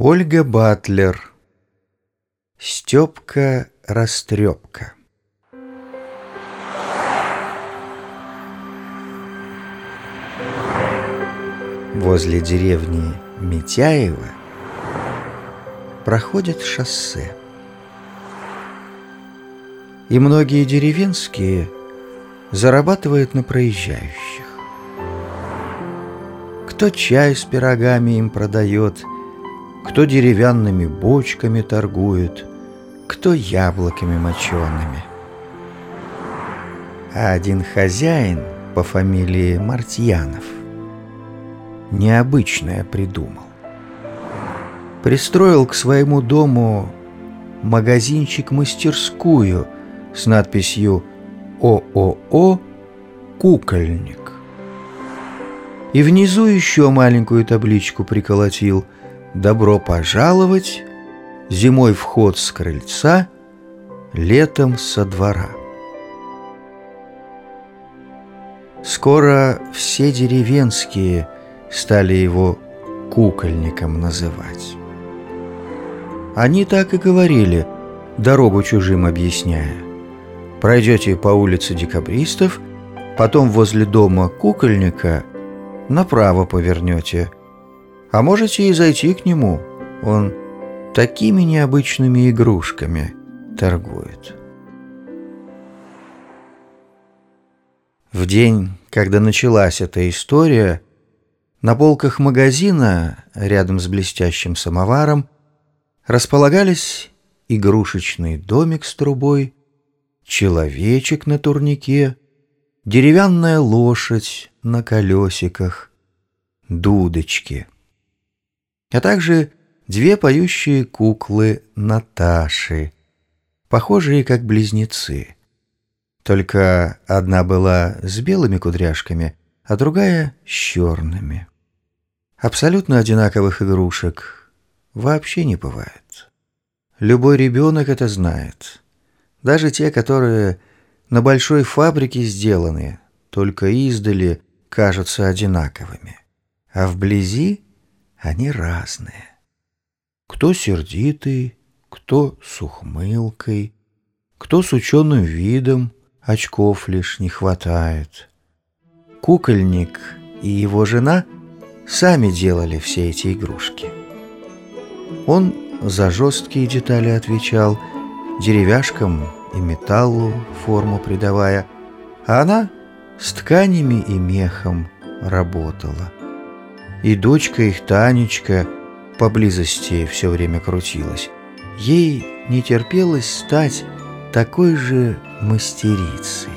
Ольга Батлер Степка-растрепка Возле деревни Митяева проходит шоссе. И многие деревенские зарабатывают на проезжающих. Кто чай с пирогами им продает, кто деревянными бочками торгует, кто яблоками мочеными. А один хозяин по фамилии Мартьянов необычное придумал. Пристроил к своему дому магазинчик-мастерскую с надписью ООО «Кукольник». И внизу еще маленькую табличку приколотил «Добро пожаловать! Зимой вход с крыльца, летом со двора». Скоро все деревенские стали его кукольником называть. Они так и говорили, дорогу чужим объясняя. Пройдете по улице декабристов, потом возле дома кукольника – направо повернете. А можете и зайти к нему. Он такими необычными игрушками торгует. В день, когда началась эта история, на полках магазина, рядом с блестящим самоваром, располагались игрушечный домик с трубой, человечек на турнике, деревянная лошадь на колесиках, дудочки, а также две поющие куклы Наташи, похожие как близнецы. Только одна была с белыми кудряшками, а другая с черными. Абсолютно одинаковых игрушек вообще не бывает. Любой ребенок это знает. Даже те, которые на большой фабрике сделаны, только издали кажутся одинаковыми, а вблизи они разные. Кто сердитый, кто с ухмылкой, кто с ученым видом, очков лишь не хватает. Кукольник и его жена сами делали все эти игрушки. Он за жесткие детали отвечал, деревяшкам и металлу форму придавая, а она с тканями и мехом работала. И дочка их Танечка поблизости все время крутилась. Ей не терпелось стать такой же мастерицей.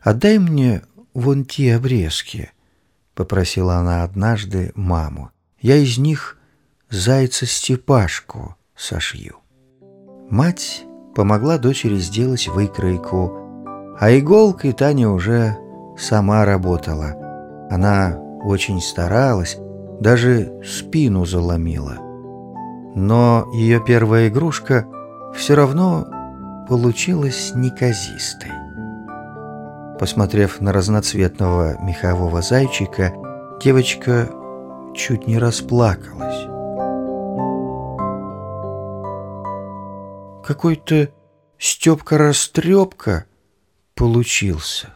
«Отдай мне вон те обрезки», — попросила она однажды маму. «Я из них зайца-степашку сошью». Мать помогла дочери сделать выкройку, а иголкой Таня уже сама работала. Она очень старалась, даже спину заломила. Но ее первая игрушка все равно получилась неказистой. Посмотрев на разноцветного мехового зайчика, девочка чуть не расплакалась. Какой-то Степка-растрепка получился.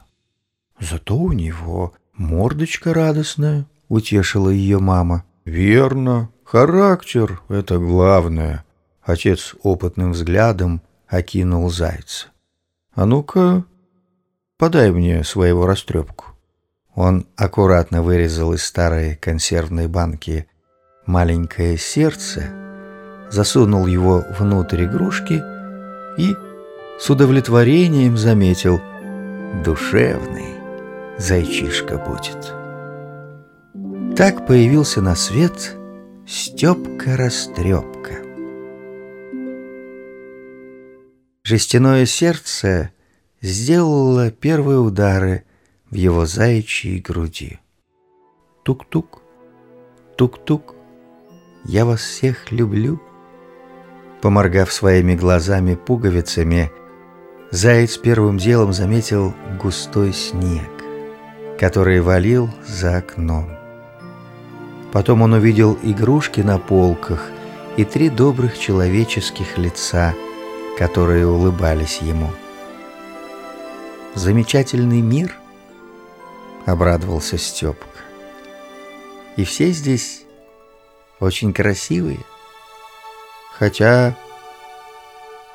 Зато у него мордочка радостная, утешила ее мама. Верно, характер — это главное. Отец опытным взглядом окинул зайца. А ну-ка, подай мне своего растрепку. Он аккуратно вырезал из старой консервной банки маленькое сердце, засунул его внутрь игрушки и с удовлетворением заметил «Душевный зайчишка будет». Так появился на свет Степка-растрепка. Жестяное сердце сделало первые удары в его заячьей груди. Тук-тук, тук-тук, я вас всех люблю. Поморгав своими глазами-пуговицами, заяц первым делом заметил густой снег, который валил за окном. Потом он увидел игрушки на полках и три добрых человеческих лица, которые улыбались ему. «Замечательный мир!» — обрадовался Степка. «И все здесь очень красивые, хотя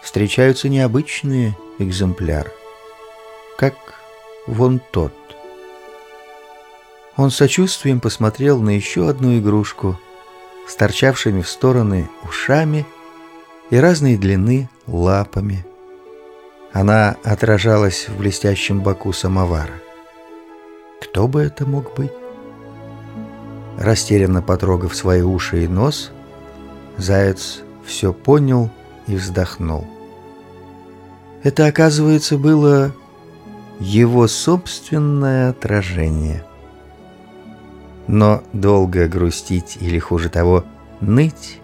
встречаются необычные экземпляры, как вон тот». Он сочувствием посмотрел на еще одну игрушку с торчавшими в стороны ушами и разной длины лапами. Она отражалась в блестящем боку самовара. Кто бы это мог быть? Растерянно потрогав свои уши и нос, заяц все понял и вздохнул. Это, оказывается, было его собственное отражение — но долго грустить или, хуже того, ныть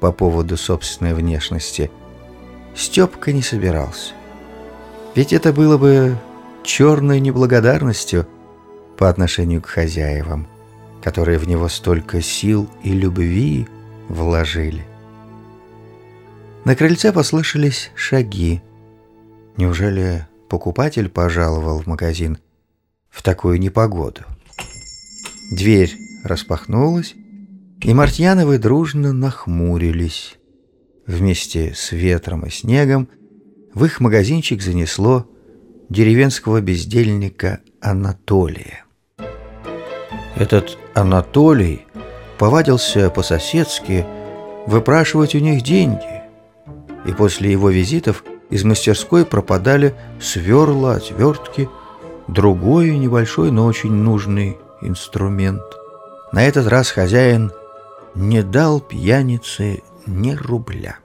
по поводу собственной внешности Степка не собирался. Ведь это было бы черной неблагодарностью по отношению к хозяевам, которые в него столько сил и любви вложили. На крыльце послышались шаги. Неужели покупатель пожаловал в магазин в такую непогоду? Дверь распахнулась, и Мартьяновы дружно нахмурились. Вместе с ветром и снегом в их магазинчик занесло деревенского бездельника Анатолия. Этот Анатолий повадился по-соседски выпрашивать у них деньги, и после его визитов из мастерской пропадали сверла, отвертки, другой небольшой, но очень нужный инструмент. На этот раз хозяин не дал пьянице ни рубля.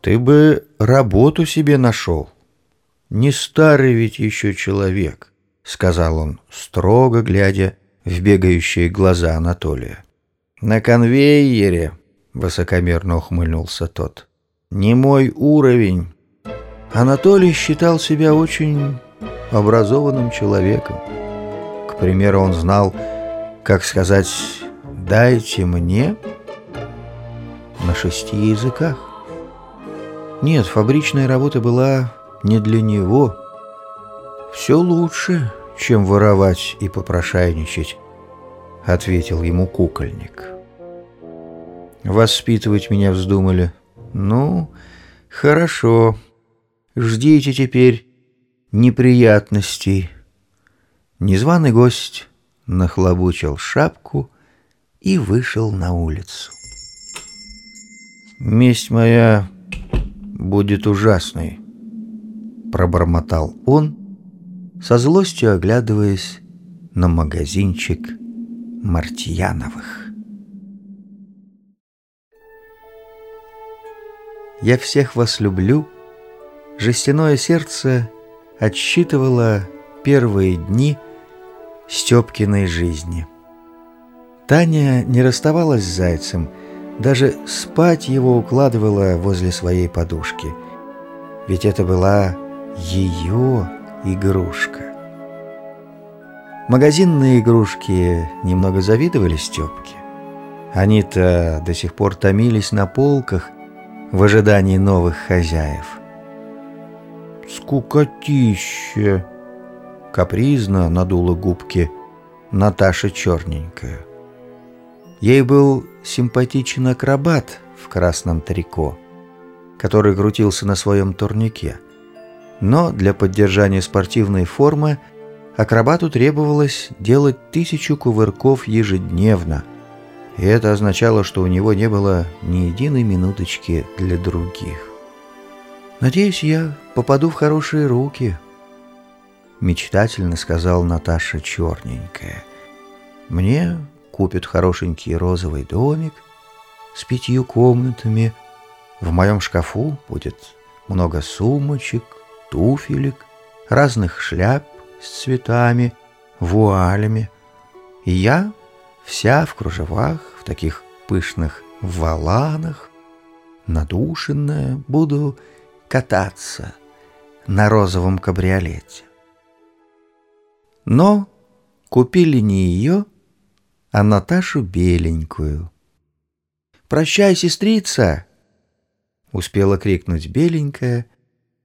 Ты бы работу себе нашел. Не старый ведь еще человек, сказал он, строго глядя в бегающие глаза Анатолия. На конвейере, высокомерно ухмыльнулся тот. Не мой уровень. Анатолий считал себя очень образованным человеком примеру, он знал, как сказать «дайте мне» на шести языках. Нет, фабричная работа была не для него. «Все лучше, чем воровать и попрошайничать», — ответил ему кукольник. «Воспитывать меня вздумали. Ну, хорошо. Ждите теперь неприятностей». Незваный гость нахлобучил шапку и вышел на улицу. «Месть моя будет ужасной», — пробормотал он, со злостью оглядываясь на магазинчик Мартьяновых. «Я всех вас люблю», жестяное сердце отсчитывало первые дни — Степкиной жизни. Таня не расставалась с зайцем, даже спать его укладывала возле своей подушки. Ведь это была ее игрушка. Магазинные игрушки немного завидовали Степке. Они-то до сих пор томились на полках в ожидании новых хозяев. «Скукотища!» Капризно надула губки Наташа черненькая. Ей был симпатичен акробат в красном трико, который крутился на своем турнике. Но для поддержания спортивной формы акробату требовалось делать тысячу кувырков ежедневно, и это означало, что у него не было ни единой минуточки для других. «Надеюсь, я попаду в хорошие руки», мечтательно сказал Наташа черненькая. Мне купят хорошенький розовый домик с пятью комнатами. В моем шкафу будет много сумочек, туфелек, разных шляп с цветами, вуалями. И я вся в кружевах, в таких пышных валанах, надушенная, буду кататься на розовом кабриолете. Но купили не ее, а Наташу беленькую. «Прощай, сестрица!» — успела крикнуть беленькая,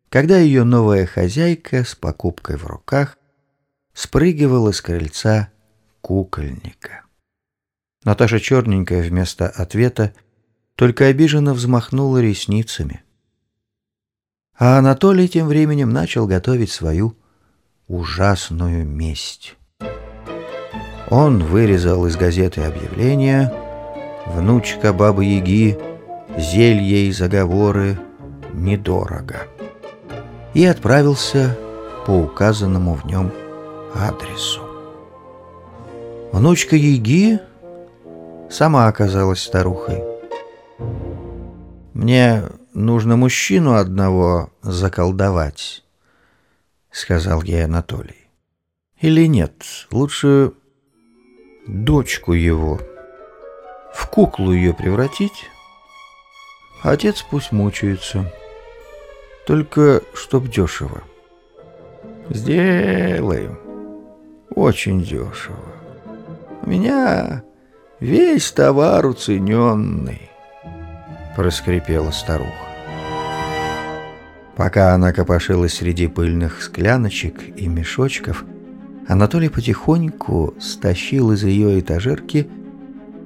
когда ее новая хозяйка с покупкой в руках спрыгивала с крыльца кукольника. Наташа черненькая вместо ответа только обиженно взмахнула ресницами. А Анатолий тем временем начал готовить свою ужасную месть. Он вырезал из газеты объявление «Внучка Бабы-Яги, зелье и заговоры недорого» и отправился по указанному в нем адресу. Внучка Яги сама оказалась старухой. «Мне нужно мужчину одного заколдовать», — сказал ей Анатолий. «Или нет, лучше дочку его, в куклу ее превратить. Отец пусть мучается, только чтоб дешево. Сделаем, очень дешево. У меня весь товар уцененный, проскрипела старуха. Пока она копошилась среди пыльных скляночек и мешочков, Анатолий потихоньку стащил из ее этажерки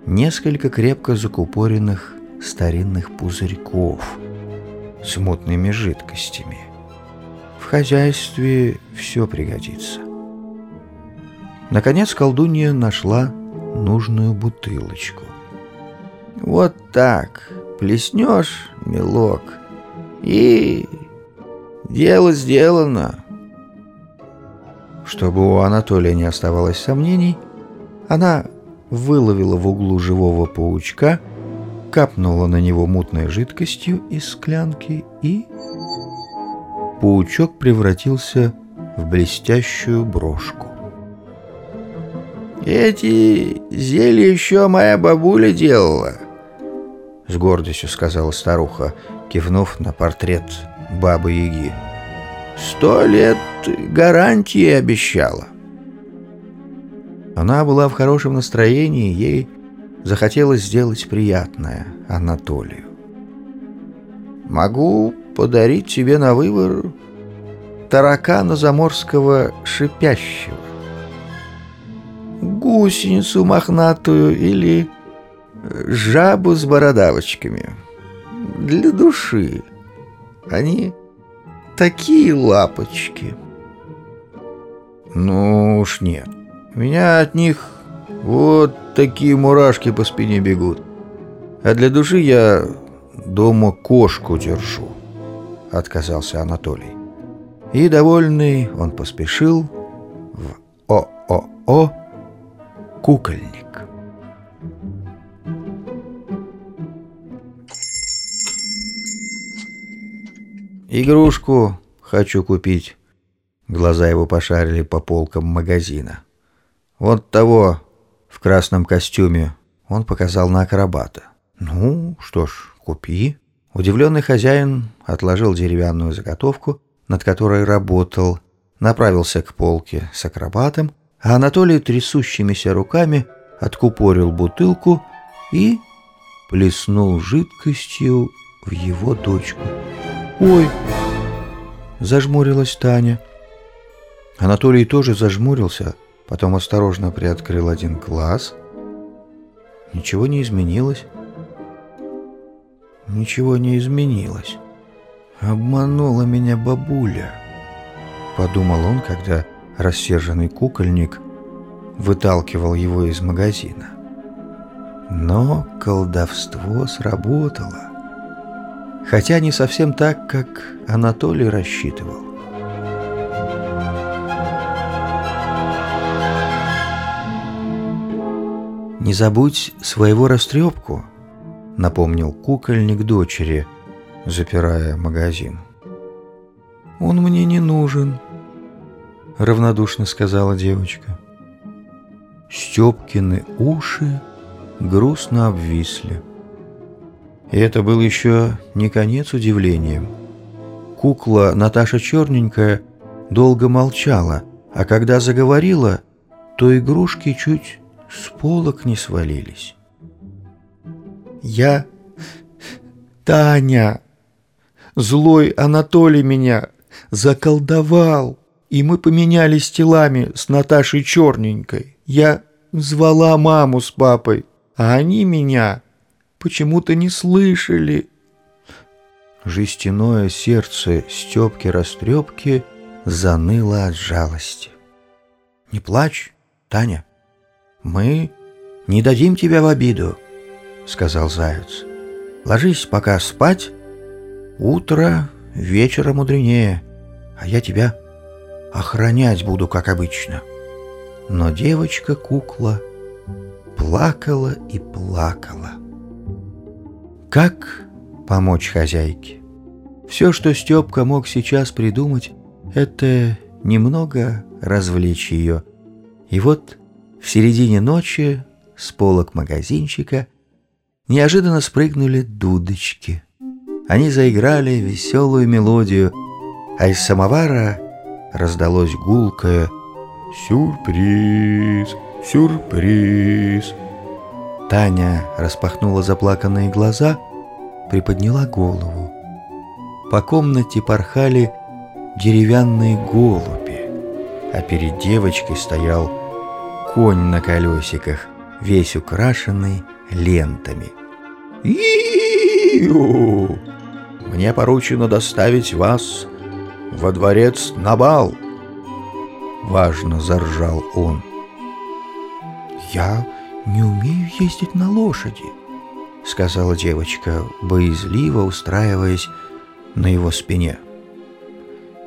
несколько крепко закупоренных старинных пузырьков с мутными жидкостями. В хозяйстве все пригодится. Наконец колдунья нашла нужную бутылочку. Вот так плеснешь, мелок, и дело сделано. Чтобы у Анатолия не оставалось сомнений, она выловила в углу живого паучка, капнула на него мутной жидкостью из склянки и... Паучок превратился в блестящую брошку. «Эти зелья еще моя бабуля делала», — с гордостью сказала старуха, кивнув на портрет Бабы-Яги. Сто лет гарантии обещала. Она была в хорошем настроении, ей захотелось сделать приятное Анатолию. «Могу подарить тебе на выбор таракана заморского шипящего, гусеницу мохнатую или жабу с бородавочками. Для души. Они такие лапочки. Ну уж нет. Меня от них вот такие мурашки по спине бегут. А для души я дома кошку держу, отказался Анатолий. И, довольный, он поспешил в ООО «Кукольник». «Игрушку хочу купить». Глаза его пошарили по полкам магазина. «Вот того, в красном костюме». Он показал на акробата. «Ну, что ж, купи». Удивленный хозяин отложил деревянную заготовку, над которой работал, направился к полке с акробатом, а Анатолий трясущимися руками откупорил бутылку и плеснул жидкостью в его дочку. «Ой!» — зажмурилась Таня. Анатолий тоже зажмурился, потом осторожно приоткрыл один глаз. Ничего не изменилось. Ничего не изменилось. Обманула меня бабуля, подумал он, когда рассерженный кукольник выталкивал его из магазина. Но колдовство сработало хотя не совсем так, как Анатолий рассчитывал. «Не забудь своего растрепку», — напомнил кукольник дочери, запирая магазин. «Он мне не нужен», — равнодушно сказала девочка. Степкины уши грустно обвисли. И это был еще не конец удивлением. Кукла Наташа Черненькая долго молчала, а когда заговорила, то игрушки чуть с полок не свалились. Я... Таня! Злой Анатолий меня заколдовал, и мы поменялись телами с Наташей Черненькой. Я звала маму с папой, а они меня почему-то не слышали. Жестяное сердце Степки-растрепки заныло от жалости. «Не плачь, Таня, мы не дадим тебя в обиду», — сказал Заяц. «Ложись пока спать, утро вечера мудренее, а я тебя охранять буду, как обычно». Но девочка-кукла плакала и плакала. Как помочь хозяйке? Все, что Степка мог сейчас придумать, это немного развлечь ее. И вот в середине ночи с полок магазинчика неожиданно спрыгнули дудочки. Они заиграли веселую мелодию, а из самовара раздалось гулкое «Сюрприз! Сюрприз!». Таня распахнула заплаканные глаза, приподняла голову. По комнате порхали деревянные голуби, а перед девочкой стоял конь на колесиках, весь украшенный лентами. «И-у! Мне поручено доставить вас во дворец на бал!» Важно заржал он. «Я не умею ездить на лошади», — сказала девочка, боязливо устраиваясь на его спине.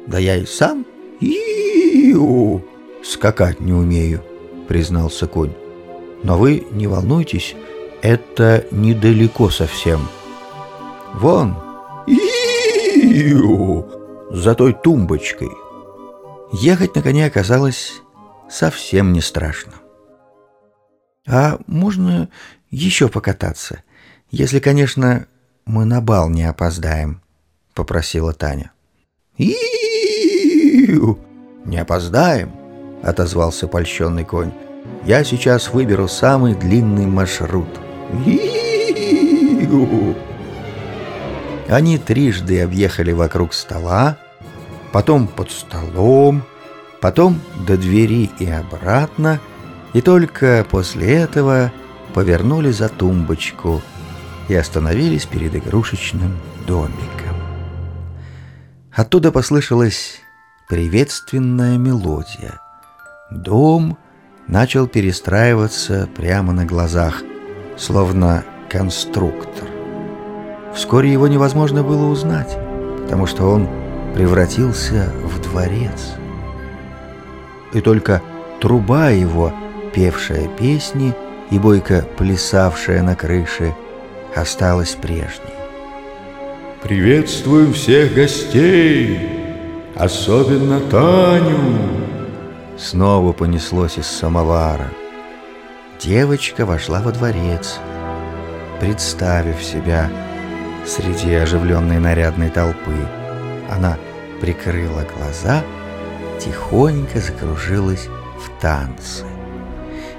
«Да я и сам и скакать не умею», — признался конь. «Но вы не волнуйтесь, это недалеко совсем. Вон, за той тумбочкой». Ехать на коне оказалось совсем не страшно. «А можно еще покататься, если, конечно, мы на бал не опоздаем?» — попросила Таня. и Не опоздаем!» — отозвался польщенный конь. «Я сейчас выберу самый длинный маршрут». Они трижды объехали вокруг стола, потом под столом, потом до двери и обратно, и только после этого повернули за тумбочку и остановились перед игрушечным домиком. Оттуда послышалась приветственная мелодия. Дом начал перестраиваться прямо на глазах, словно конструктор. Вскоре его невозможно было узнать, потому что он превратился в дворец. И только труба его, певшая песни и бойко плясавшая на крыше, осталась прежней. «Приветствуем всех гостей, особенно Таню!» Снова понеслось из самовара. Девочка вошла во дворец, представив себя среди оживленной нарядной толпы. Она прикрыла глаза, тихонько закружилась в танце.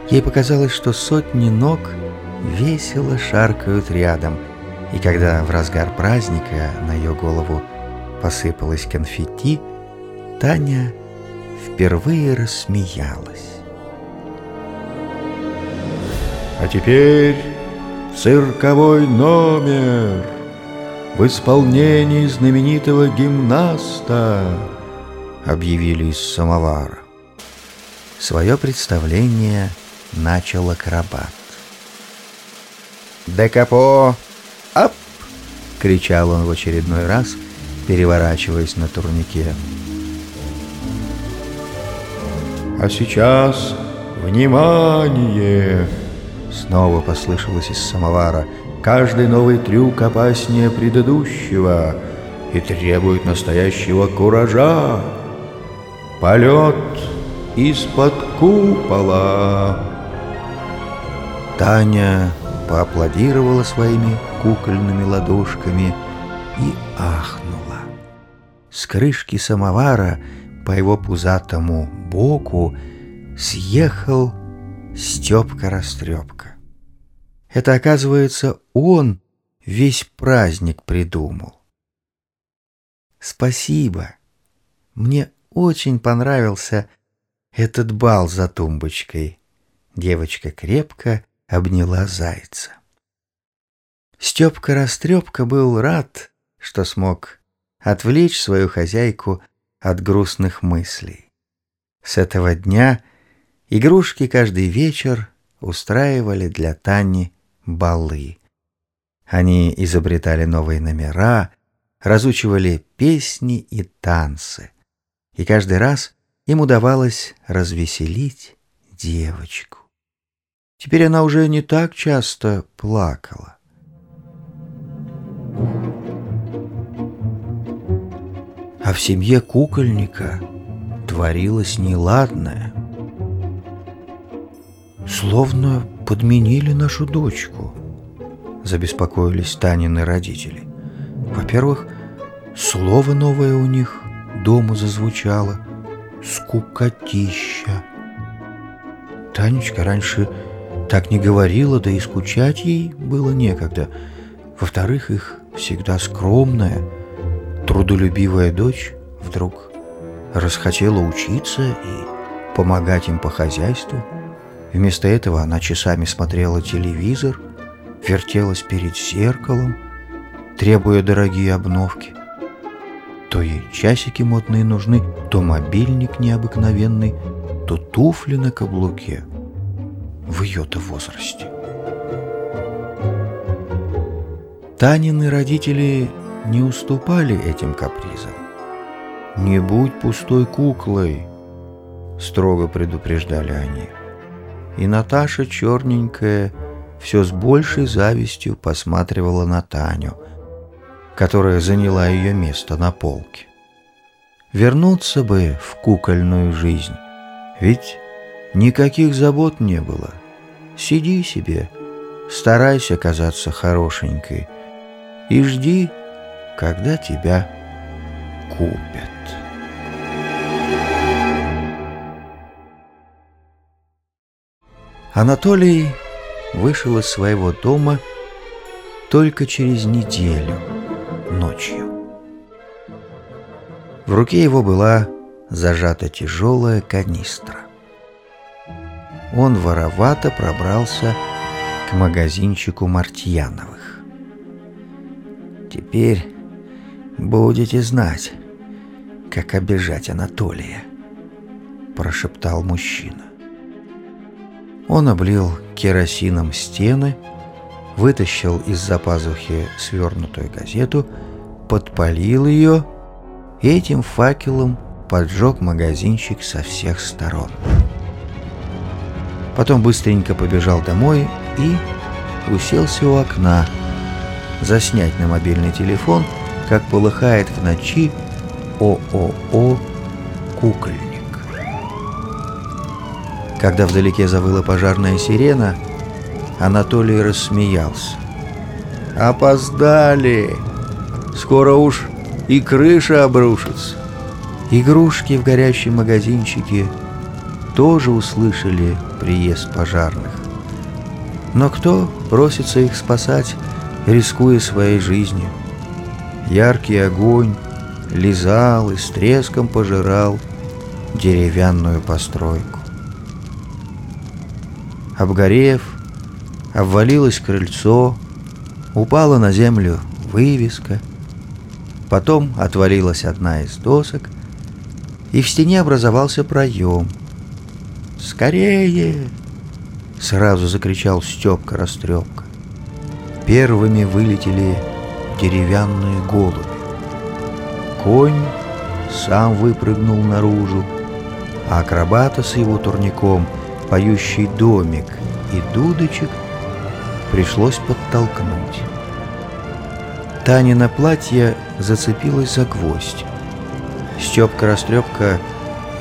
Ей показалось, что сотни ног весело шаркают рядом, и когда в разгар праздника на ее голову посыпалось конфетти, Таня впервые рассмеялась. А теперь цирковой номер в исполнении знаменитого гимнаста, объявили из самовара. Свое представление начал акробат. «Декапо! Ап!» — кричал он в очередной раз, переворачиваясь на турнике. «А сейчас, внимание!» Снова послышалось из самовара — Каждый новый трюк опаснее предыдущего и требует настоящего куража. Полет из-под купола. Таня поаплодировала своими кукольными ладошками и ахнула. С крышки самовара по его пузатому боку съехал Степка-растрепка. Это, оказывается, он весь праздник придумал. Спасибо. Мне очень понравился этот бал за тумбочкой. Девочка крепко обняла зайца. Степка-растрепка был рад, что смог отвлечь свою хозяйку от грустных мыслей. С этого дня игрушки каждый вечер устраивали для Тани балы. Они изобретали новые номера, разучивали песни и танцы. И каждый раз им удавалось развеселить девочку. Теперь она уже не так часто плакала. А в семье кукольника творилось неладное. Словно подменили нашу дочку, забеспокоились Танины родители. Во-первых, слово новое у них дома зазвучало «скукотища». Танечка раньше так не говорила, да и скучать ей было некогда. Во-вторых, их всегда скромная, трудолюбивая дочь вдруг расхотела учиться и помогать им по хозяйству. Вместо этого она часами смотрела телевизор, вертелась перед зеркалом, требуя дорогие обновки. То ей часики модные нужны, то мобильник необыкновенный, то туфли на каблуке — в ее-то возрасте. Танины родители не уступали этим капризам. «Не будь пустой куклой», — строго предупреждали они. И Наташа черненькая все с большей завистью посматривала на Таню, которая заняла ее место на полке. Вернуться бы в кукольную жизнь, ведь Никаких забот не было. Сиди себе, старайся казаться хорошенькой и жди, когда тебя купят. Анатолий вышел из своего дома только через неделю, ночью. В руке его была зажата тяжелая канистра он воровато пробрался к магазинчику Мартьяновых. «Теперь будете знать, как обижать Анатолия», — прошептал мужчина. Он облил керосином стены, вытащил из-за пазухи свернутую газету, подпалил ее и этим факелом поджег магазинчик со всех сторон. Потом быстренько побежал домой и уселся у окна, заснять на мобильный телефон, как полыхает в ночи ООО «Кукольник». Когда вдалеке завыла пожарная сирена, Анатолий рассмеялся. «Опоздали! Скоро уж и крыша обрушится!» Игрушки в горящем магазинчике тоже услышали приезд пожарных. Но кто просится их спасать, рискуя своей жизнью? Яркий огонь лизал и с треском пожирал деревянную постройку. Обгорев, обвалилось крыльцо, упала на землю вывеска, потом отвалилась одна из досок, и в стене образовался проем — «Скорее!» — сразу закричал Степка-растрепка. Первыми вылетели деревянные голуби. Конь сам выпрыгнул наружу, а акробата с его турником, поющий домик и дудочек пришлось подтолкнуть. Танина платье зацепилось за гвоздь. Степка-растрепка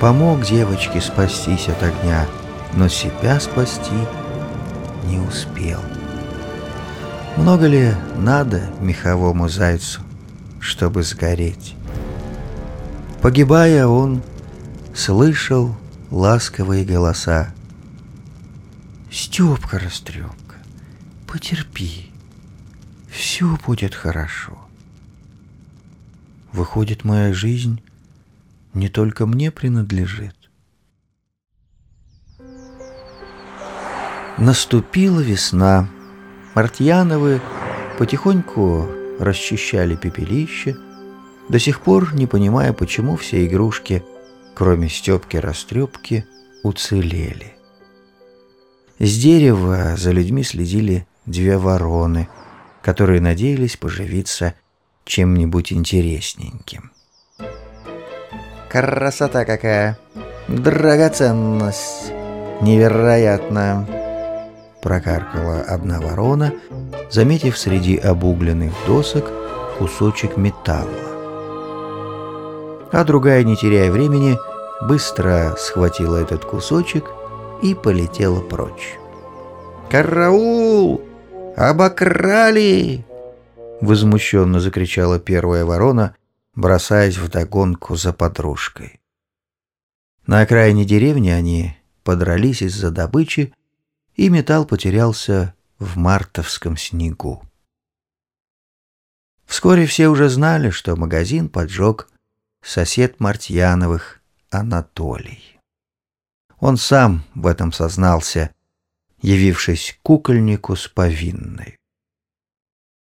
помог девочке спастись от огня, но себя спасти не успел. Много ли надо меховому зайцу, чтобы сгореть? Погибая, он слышал ласковые голоса. Степка Растрепка, потерпи, все будет хорошо. Выходит, моя жизнь не только мне принадлежит. Наступила весна. Мартьяновы потихоньку расчищали пепелище, до сих пор не понимая, почему все игрушки, кроме Степки-растрепки, уцелели. С дерева за людьми следили две вороны, которые надеялись поживиться чем-нибудь интересненьким. «Красота какая! Драгоценность! Невероятно!» Прокаркала одна ворона, заметив среди обугленных досок кусочек металла. А другая, не теряя времени, быстро схватила этот кусочек и полетела прочь. «Караул! Обокрали!» Возмущенно закричала первая ворона, бросаясь в догонку за подружкой. На окраине деревни они подрались из-за добычи, и металл потерялся в мартовском снегу. Вскоре все уже знали, что магазин поджег сосед Мартьяновых Анатолий. Он сам в этом сознался, явившись кукольнику с повинной.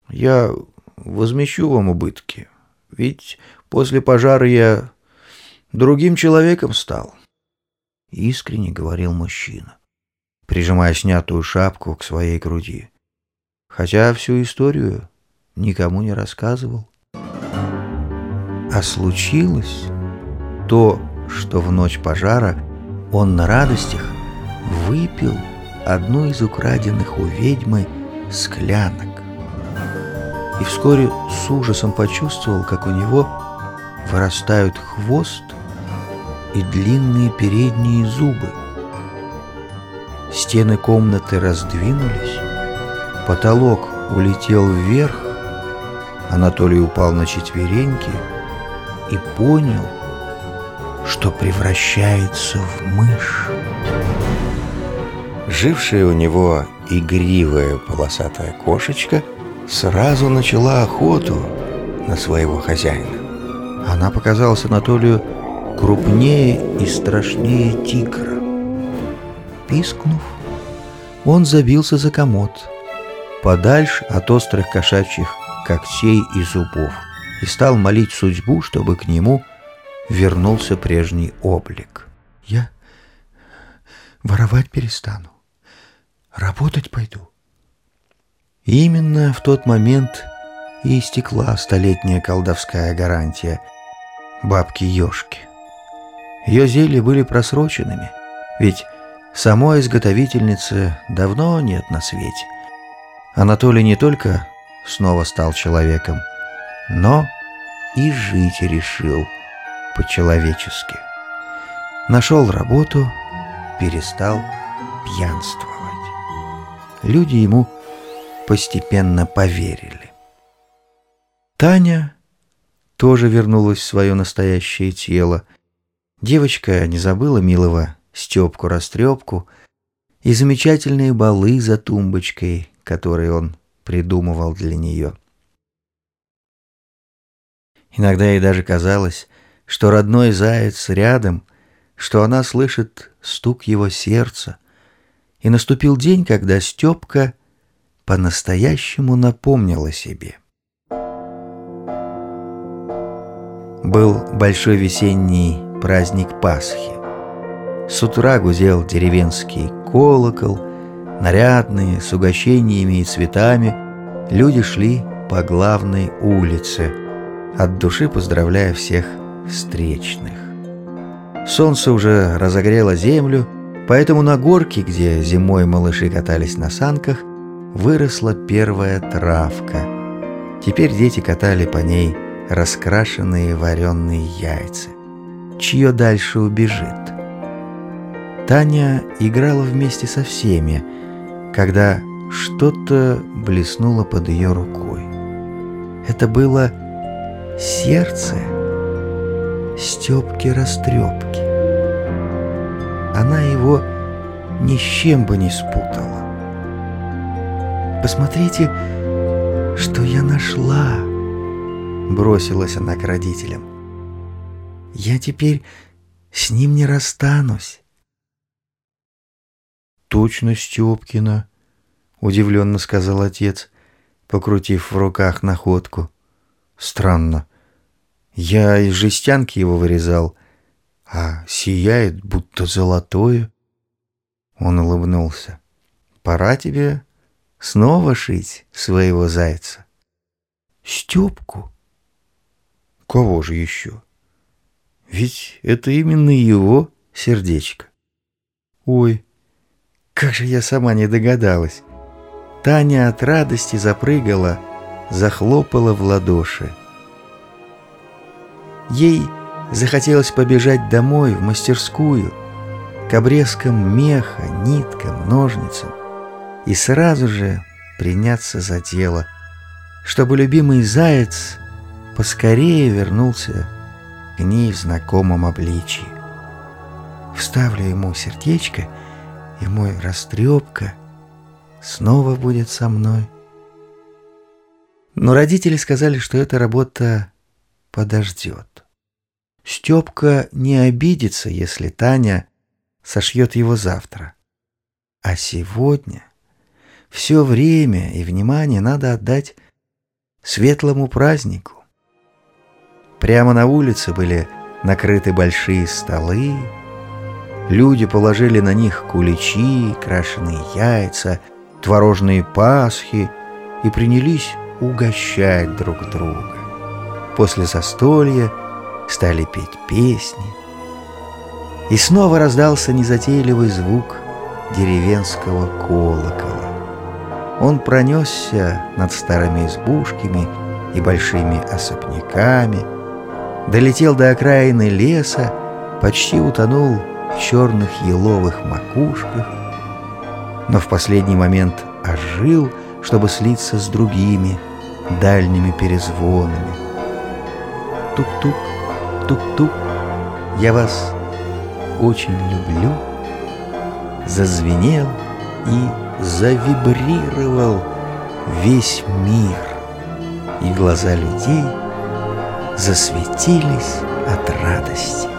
«Я возмещу вам убытки, ведь после пожара я другим человеком стал», — искренне говорил мужчина прижимая снятую шапку к своей груди. Хотя всю историю никому не рассказывал. А случилось то, что в ночь пожара он на радостях выпил одну из украденных у ведьмы склянок. И вскоре с ужасом почувствовал, как у него вырастают хвост и длинные передние зубы. Стены комнаты раздвинулись, потолок улетел вверх, Анатолий упал на четвереньки и понял, что превращается в мышь. Жившая у него игривая полосатая кошечка сразу начала охоту на своего хозяина. Она показалась Анатолию крупнее и страшнее тигра. Пискнув, он забился за комод, подальше от острых кошачьих когтей и зубов, и стал молить судьбу, чтобы к нему вернулся прежний облик. «Я воровать перестану, работать пойду». Именно в тот момент и истекла столетняя колдовская гарантия бабки Ёшки. Ее зелья были просроченными, ведь Самой изготовительницы давно нет на свете. Анатолий не только снова стал человеком, но и жить решил по-человечески. Нашел работу, перестал пьянствовать. Люди ему постепенно поверили. Таня тоже вернулась в свое настоящее тело. Девочка не забыла милого Степку-растрепку и замечательные балы за тумбочкой, которые он придумывал для нее. Иногда ей даже казалось, что родной заяц рядом, что она слышит стук его сердца. И наступил день, когда Степка по-настоящему напомнил о себе. Был большой весенний праздник Пасхи. С утра гудел деревенский колокол, нарядные, с угощениями и цветами, люди шли по главной улице, от души поздравляя всех встречных. Солнце уже разогрело землю, поэтому на горке, где зимой малыши катались на санках, выросла первая травка. Теперь дети катали по ней раскрашенные вареные яйца. Чье дальше убежит? Таня играла вместе со всеми, когда что-то блеснуло под ее рукой. Это было сердце Степки-растрепки. Она его ни с чем бы не спутала. «Посмотрите, что я нашла!» Бросилась она к родителям. «Я теперь с ним не расстанусь». «Точно Степкина», — удивленно сказал отец, покрутив в руках находку. «Странно. Я из жестянки его вырезал, а сияет, будто золотое». Он улыбнулся. «Пора тебе снова шить своего зайца». «Степку?» «Кого же еще?» «Ведь это именно его сердечко». «Ой, как же я сама не догадалась. Таня от радости запрыгала, захлопала в ладоши. Ей захотелось побежать домой, в мастерскую, к обрезкам меха, ниткам, ножницам, и сразу же приняться за дело, чтобы любимый заяц поскорее вернулся к ней в знакомом обличии. Вставлю ему сердечко — и мой растрепка снова будет со мной. Но родители сказали, что эта работа подождет. Степка не обидится, если Таня сошьет его завтра. А сегодня все время и внимание надо отдать светлому празднику. Прямо на улице были накрыты большие столы, Люди положили на них куличи, крашеные яйца, творожные пасхи и принялись угощать друг друга. После застолья стали петь песни. И снова раздался незатейливый звук деревенского колокола. Он пронесся над старыми избушками и большими особняками, долетел до окраины леса, почти утонул в черных еловых макушках, но в последний момент ожил, чтобы слиться с другими дальними перезвонами. Тук-тук, тук-тук, я вас очень люблю, зазвенел и завибрировал весь мир, и глаза людей засветились от радости.